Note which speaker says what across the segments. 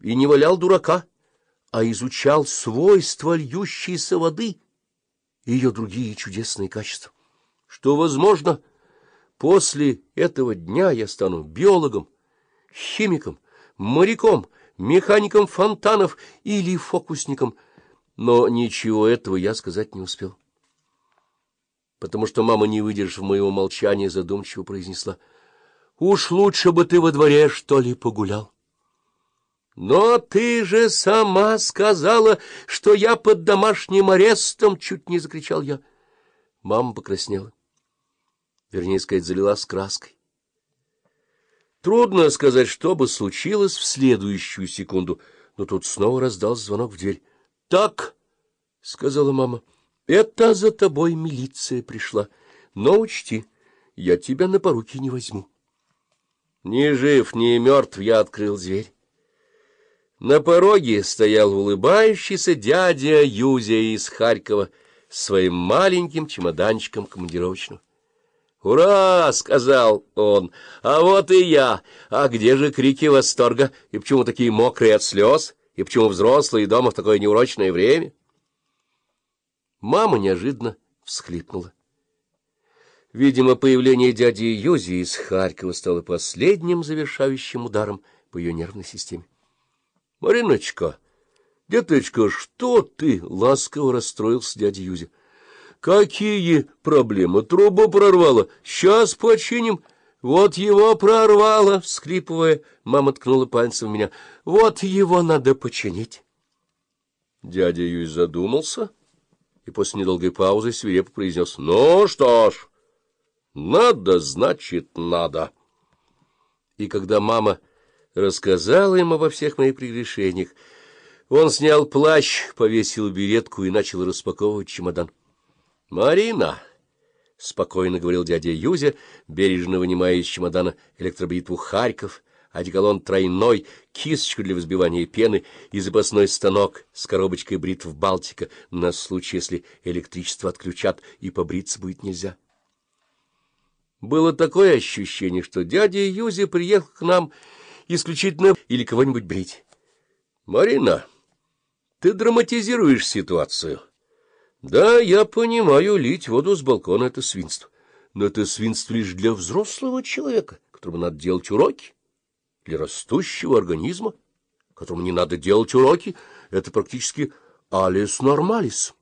Speaker 1: и не валял дурака, а изучал свойства льющейся воды и ее другие чудесные качества. Что, возможно, после этого дня я стану биологом, химиком, моряком, механиком фонтанов или фокусником, но ничего этого я сказать не успел. Потому что мама, не выдержав моего молчания, задумчиво произнесла, «Уж лучше бы ты во дворе, что ли, погулял». «Но ты же сама сказала, что я под домашним арестом!» — чуть не закричал я. Мама покраснела. Вернее сказать, залилась краской. Трудно сказать, что бы случилось в следующую секунду, но тут снова раздался звонок в дверь. — Так, — сказала мама, — это за тобой милиция пришла. Но учти, я тебя на поруки не возьму. Ни жив, ни мертв я открыл дверь. На пороге стоял улыбающийся дядя Юзя из Харькова с своим маленьким чемоданчиком командировочного. «Ура!» — сказал он. «А вот и я! А где же крики восторга? И почему такие мокрые от слез? И почему взрослые дома в такое неурочное время?» Мама неожиданно всхлипнула. Видимо, появление дяди Юзи из Харькова стало последним завершающим ударом по ее нервной системе. — Мариночка, деточка, что ты? — ласково расстроился дядя Юзя. — Какие проблемы? Труба прорвала. Сейчас починим. Вот его прорвало, — всхлипывая, мама ткнула пальцем в меня. — Вот его надо починить. Дядя Юзь задумался и после недолгой паузы свирепо произнес. — Ну что ж, надо, значит, надо. И когда мама рассказала им обо всех моих прегрешениях. Он снял плащ, повесил беретку и начал распаковывать чемодан. — Марина! — спокойно говорил дядя Юзя, бережно вынимая из чемодана электробритву «Харьков», одеколон тройной, кисточку для взбивания пены и запасной станок с коробочкой бритв «Балтика» на случай, если электричество отключат и побриться будет нельзя. Было такое ощущение, что дядя Юзя приехал к нам исключительно или кого-нибудь брить. — Марина, ты драматизируешь ситуацию. Да, я понимаю, лить воду с балкона — это свинство. Но это свинство лишь для взрослого человека, которому надо делать уроки. Для растущего организма, которому не надо делать уроки, это практически алис нормалис.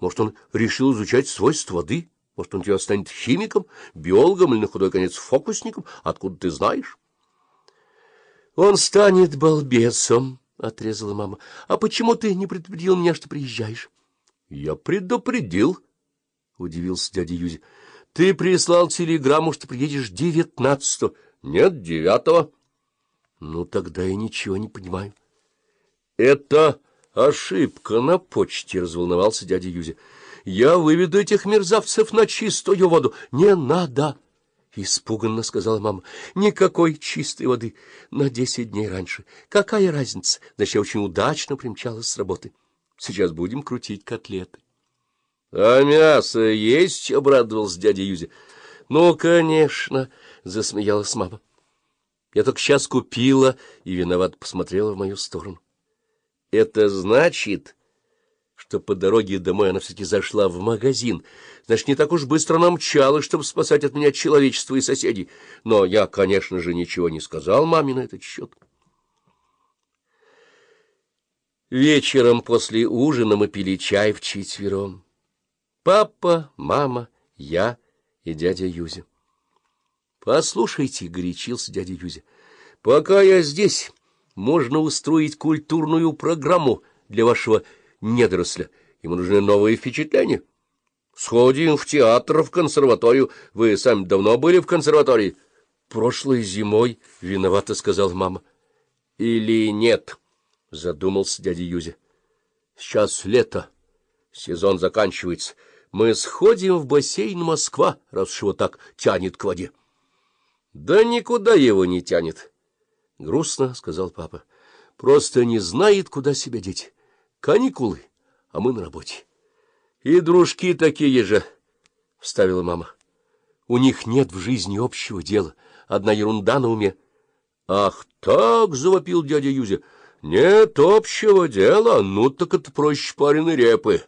Speaker 1: Может, он решил изучать свойства воды? Может, он тебя станет химиком, биологом или, на худой конец, фокусником? Откуда ты знаешь? — Он станет балбесом, — отрезала мама. — А почему ты не предупредил меня, что приезжаешь? — Я предупредил, — удивился дядя Юзи. — Ты прислал телеграмму, что приедешь девятнадцатого. — Нет, девятого. — Ну, тогда я ничего не понимаю. — Это ошибка на почте, — разволновался дядя Юзи. — Я выведу этих мерзавцев на чистую воду. Не надо! —— испуганно сказала мама. — Никакой чистой воды на десять дней раньше. Какая разница? Значит, я очень удачно примчалась с работы. Сейчас будем крутить котлеты. — А мясо есть? — обрадовался дядя Юзя. — Ну, конечно, — засмеялась мама. Я только сейчас купила и виноват посмотрела в мою сторону. — Это значит что по дороге домой она все-таки зашла в магазин. Значит, не так уж быстро она мчалась, чтобы спасать от меня человечество и соседей. Но я, конечно же, ничего не сказал маме на этот счет. Вечером после ужина мы пили чай в четвером. Папа, мама, я и дядя Юзя. «Послушайте», — горячился дядя Юзя, — «пока я здесь, можно устроить культурную программу для вашего недоросля. Ему нужны новые впечатления. Сходим в театр, в консерваторию. Вы сами давно были в консерватории? Прошлой зимой, — виновато сказал мама. Или нет, — задумался дядя Юзя. Сейчас лето, сезон заканчивается. Мы сходим в бассейн Москва, раз уж его так тянет к воде. Да никуда его не тянет, — грустно сказал папа. Просто не знает, куда себя деть. Каникулы, а мы на работе. — И дружки такие же, — вставила мама. — У них нет в жизни общего дела, одна ерунда на уме. — Ах так, — завопил дядя Юзя, — Нет общего дела, ну так это проще пареной репы.